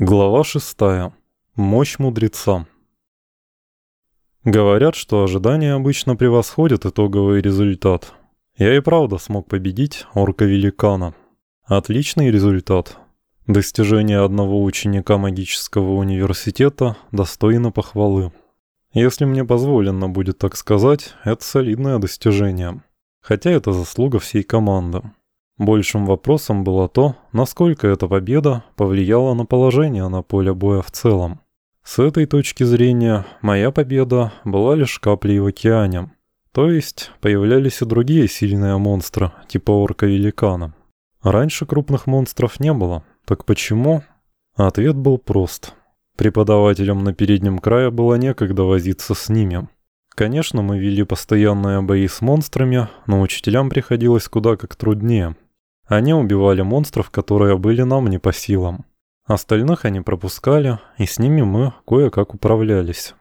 Глава шестая. Мощь мудреца. Говорят, что ожидания обычно превосходят итоговый результат. Я и правда смог победить орка-великана. Отличный результат. Достижение одного ученика магического университета достойно похвалы. Если мне позволено будет так сказать, это солидное достижение. Хотя это заслуга всей команды. Большим вопросом было то, насколько эта победа повлияла на положение на поле боя в целом. С этой точки зрения, моя победа была лишь каплей в океане. То есть, появлялись и другие сильные монстры, типа орка-великана. Раньше крупных монстров не было. Так почему? Ответ был прост. Преподавателям на переднем крае было некогда возиться с ними. Конечно, мы вели постоянные бои с монстрами, но учителям приходилось куда как труднее – они убивали монстров, которые были нам не по силам. Остальных они пропускали, и с ними мы кое-как управлялись.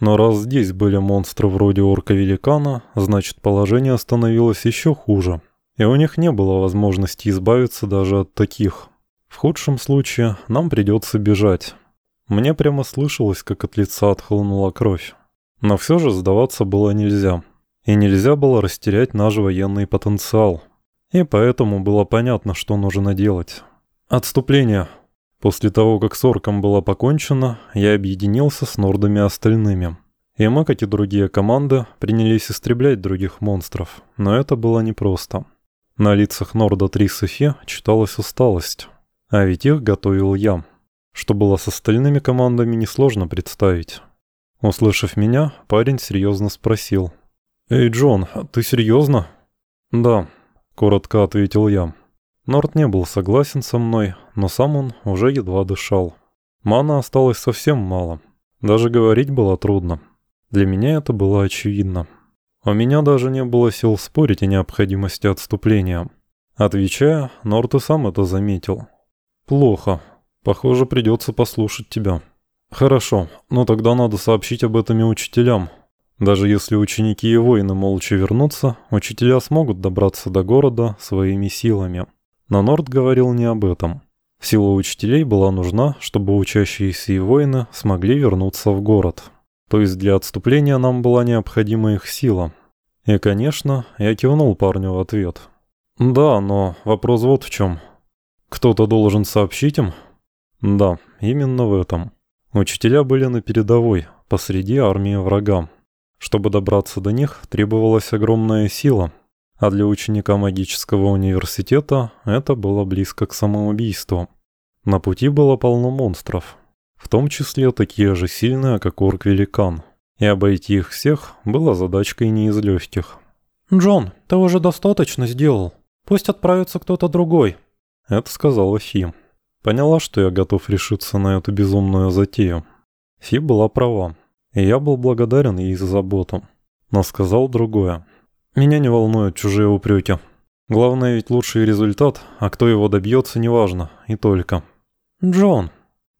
Но раз здесь были монстры вроде орка-великана, значит положение становилось еще хуже. И у них не было возможности избавиться даже от таких. В худшем случае нам придется бежать. Мне прямо слышалось, как от лица отхлынула кровь. Но все же сдаваться было нельзя. И нельзя было растерять наш военный потенциал. И поэтому было понятно, что нужно делать. Отступление. После того, как с орком было покончено, я объединился с нордами остальными. И мы, как и другие команды, принялись истреблять других монстров. Но это было непросто. На лицах Норда 3 Софи читалась усталость. А ведь их готовил я. Что было с остальными командами, несложно представить. Услышав меня, парень серьезно спросил. «Эй, Джон, ты серьезно?» «Да», Коротко ответил я. Норт не был согласен со мной, но сам он уже едва дышал. Мана осталось совсем мало. Даже говорить было трудно. Для меня это было очевидно. У меня даже не было сил спорить о необходимости отступления. Отвечая, Норт и сам это заметил. «Плохо. Похоже, придется послушать тебя». «Хорошо, но тогда надо сообщить об этом и учителям. Даже если ученики и воины молча вернутся, учителя смогут добраться до города своими силами. Но Норд говорил не об этом. Сила учителей была нужна, чтобы учащиеся и воины смогли вернуться в город. То есть для отступления нам была необходима их сила. И, конечно, я кивнул парню в ответ. Да, но вопрос вот в чем. Кто-то должен сообщить им? Да, именно в этом. Учителя были на передовой, посреди армии врага. Чтобы добраться до них, требовалась огромная сила, а для ученика магического университета это было близко к самоубийству. На пути было полно монстров, в том числе такие же сильные, как орк-великан, и обойти их всех было задачкой не из легких. «Джон, ты уже достаточно сделал. Пусть отправится кто-то другой», — это сказала Фи. Поняла, что я готов решиться на эту безумную затею. Фи была права. Я был благодарен ей за заботу. Но сказал другое. Меня не волнуют чужие упреки. Главное ведь лучший результат, а кто его добьется, неважно, и только. Джон.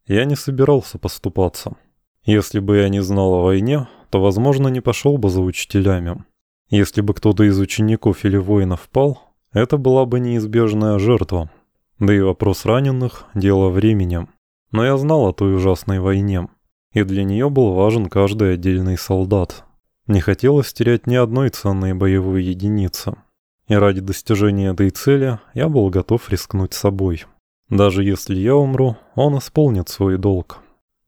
Я не собирался поступаться. Если бы я не знал о войне, то, возможно, не пошел бы за учителями. Если бы кто-то из учеников или воинов пал, это была бы неизбежная жертва. Да и вопрос раненых – дело времени. Но я знал о той ужасной войне и для нее был важен каждый отдельный солдат. Не хотелось терять ни одной ценной боевой единицы. И ради достижения этой цели я был готов рискнуть собой. Даже если я умру, он исполнит свой долг.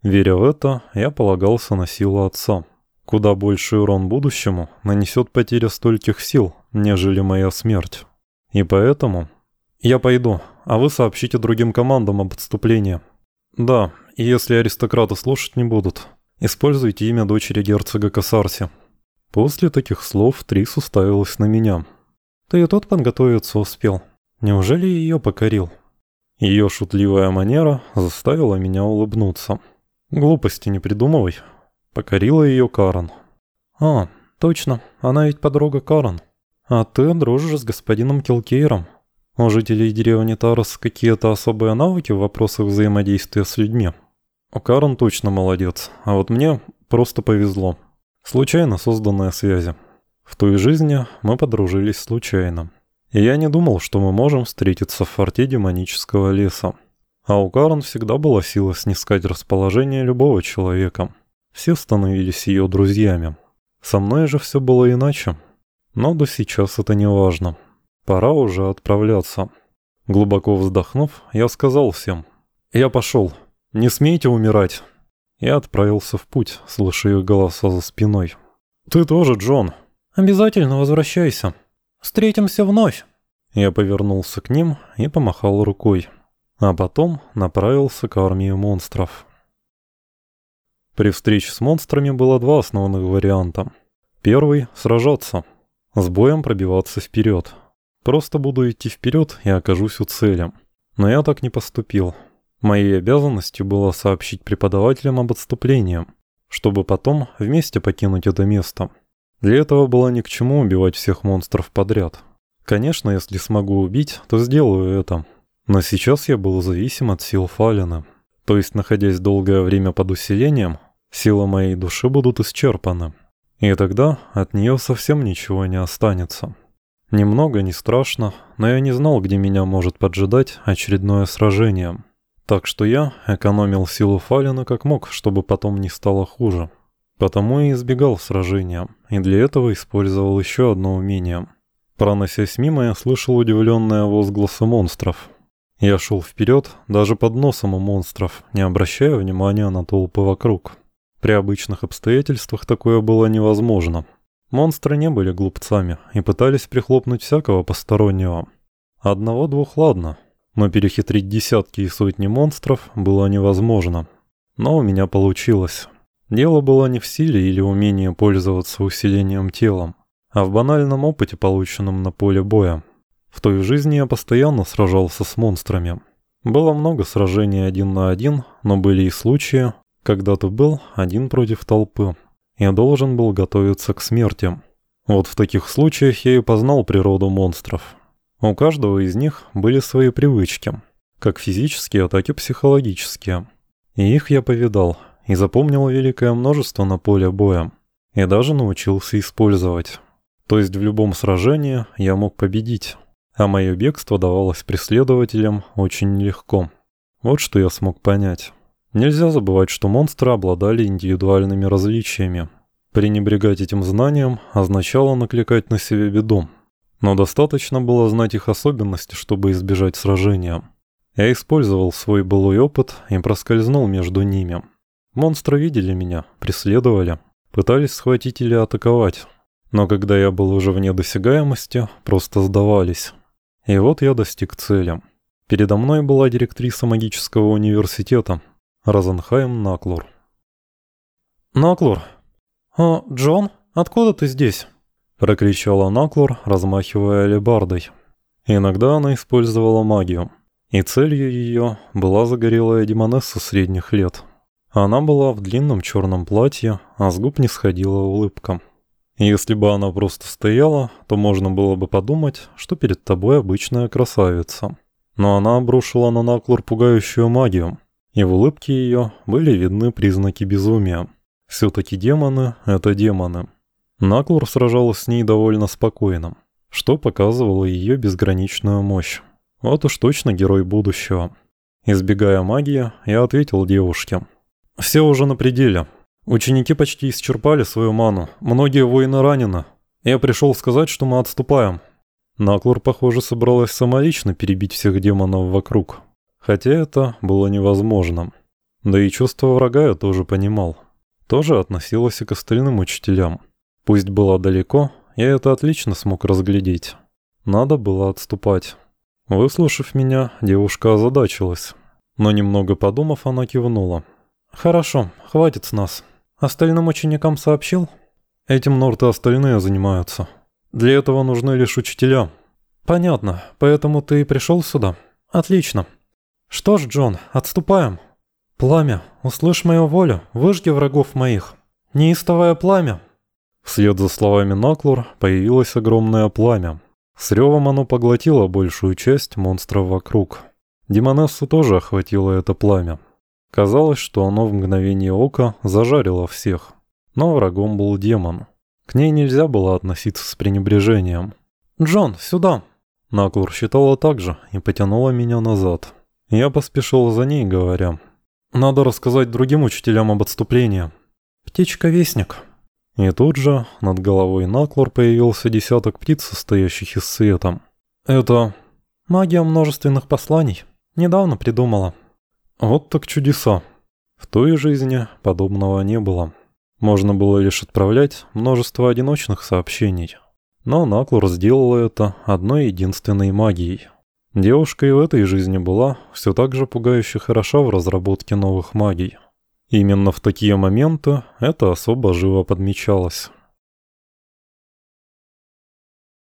Веря в это, я полагался на силу отца. Куда больший урон будущему нанесет потеря стольких сил, нежели моя смерть. И поэтому... Я пойду, а вы сообщите другим командам об отступлении. Да, и если аристократы слушать не будут, используйте имя дочери герцога Касарси». После таких слов Трис уставилась на меня. «Ты и тот подготовиться успел. Неужели ее покорил?» Ее шутливая манера заставила меня улыбнуться. «Глупости не придумывай». Покорила ее Карен. «А, точно, она ведь подруга Карен. А ты дружишь с господином Килкейром. У жителей деревни Тарас какие-то особые навыки в вопросах взаимодействия с людьми?» У Карен точно молодец, а вот мне просто повезло. Случайно созданные связи. В той жизни мы подружились случайно. И я не думал, что мы можем встретиться в форте демонического леса. А у Карен всегда была сила снискать расположение любого человека. Все становились ее друзьями. Со мной же все было иначе. Но до сейчас это не важно. Пора уже отправляться. Глубоко вздохнув, я сказал всем. «Я пошел. Не смейте умирать». Я отправился в путь, слыша их голоса за спиной. «Ты тоже, Джон?» «Обязательно возвращайся. Встретимся вновь». Я повернулся к ним и помахал рукой а потом направился к армии монстров. При встрече с монстрами было два основных варианта. Первый — сражаться, с боем пробиваться вперед. Просто буду идти вперед и окажусь у цели. Но я так не поступил. Моей обязанностью было сообщить преподавателям об отступлении, чтобы потом вместе покинуть это место. Для этого было ни к чему убивать всех монстров подряд. Конечно, если смогу убить, то сделаю это. Но сейчас я был зависим от сил Фалина. То есть, находясь долгое время под усилением, силы моей души будут исчерпаны. И тогда от нее совсем ничего не останется. Немного не страшно, но я не знал, где меня может поджидать очередное сражение. Так что я экономил силу Фалина как мог, чтобы потом не стало хуже. Потому и избегал сражения, и для этого использовал еще одно умение. Проносясь мимо, я слышал удивленные возгласы монстров. Я шел вперед, даже под носом у монстров, не обращая внимания на толпы вокруг. При обычных обстоятельствах такое было невозможно. Монстры не были глупцами и пытались прихлопнуть всякого постороннего. Одного-двух ладно, но перехитрить десятки и сотни монстров было невозможно. Но у меня получилось. Дело было не в силе или умении пользоваться усилением телом, а в банальном опыте, полученном на поле боя. В той жизни я постоянно сражался с монстрами. Было много сражений один на один, но были и случаи, когда ты был один против толпы. Я должен был готовиться к смерти. Вот в таких случаях я и познал природу монстров. У каждого из них были свои привычки, как физические, так и психологические. И их я повидал, и запомнил великое множество на поле боя. И даже научился использовать. То есть в любом сражении я мог победить а мое бегство давалось преследователям очень легко. Вот что я смог понять. Нельзя забывать, что монстры обладали индивидуальными различиями. Пренебрегать этим знанием означало накликать на себя беду. Но достаточно было знать их особенности, чтобы избежать сражения. Я использовал свой былой опыт и проскользнул между ними. Монстры видели меня, преследовали, пытались схватить или атаковать. Но когда я был уже вне досягаемости, просто сдавались. И вот я достиг цели. Передо мной была директриса магического университета, Розенхайм Наклор. «Наклор! О, Джон, откуда ты здесь?» Прокричала Наклор, размахивая алебардой. Иногда она использовала магию, и целью ее была загорелая демонесса средних лет. Она была в длинном черном платье, а с губ не сходила улыбка. Если бы она просто стояла, то можно было бы подумать, что перед тобой обычная красавица. Но она обрушила на Наклор пугающую магию, и в улыбке ее были видны признаки безумия. Все-таки демоны — это демоны. Наклор сражалась с ней довольно спокойно, что показывало ее безграничную мощь. Вот уж точно герой будущего. Избегая магии, я ответил девушке. «Все уже на пределе. Ученики почти исчерпали свою ману, многие воины ранены. Я пришел сказать, что мы отступаем. Наклор, похоже, собралась самолично перебить всех демонов вокруг. Хотя это было невозможно. Да и чувство врага я тоже понимал. Тоже относилось и к остальным учителям. Пусть была далеко, я это отлично смог разглядеть. Надо было отступать. Выслушав меня, девушка озадачилась. Но немного подумав, она кивнула. «Хорошо, хватит с нас. Остальным ученикам сообщил? Этим Норт и остальные занимаются. Для этого нужны лишь учителя. Понятно, поэтому ты и пришел сюда. Отлично. Что ж, Джон, отступаем. Пламя, услышь мою волю, выжги врагов моих. Неистовое пламя. Вслед за словами Наклор появилось огромное пламя. С ревом оно поглотило большую часть монстров вокруг. Демонессу тоже охватило это пламя. Казалось, что оно в мгновение ока зажарило всех. Но врагом был демон. К ней нельзя было относиться с пренебрежением. «Джон, сюда!» Наклор считала так же и потянула меня назад. Я поспешил за ней, говоря. «Надо рассказать другим учителям об отступлении». «Птичка-вестник». И тут же над головой Наклор появился десяток птиц, состоящих из света. «Это магия множественных посланий. Недавно придумала». «Вот так чудеса. В той жизни подобного не было. Можно было лишь отправлять множество одиночных сообщений. Но Наклор сделала это одной единственной магией. Девушка и в этой жизни была все так же пугающе хороша в разработке новых магий. Именно в такие моменты это особо живо подмечалось.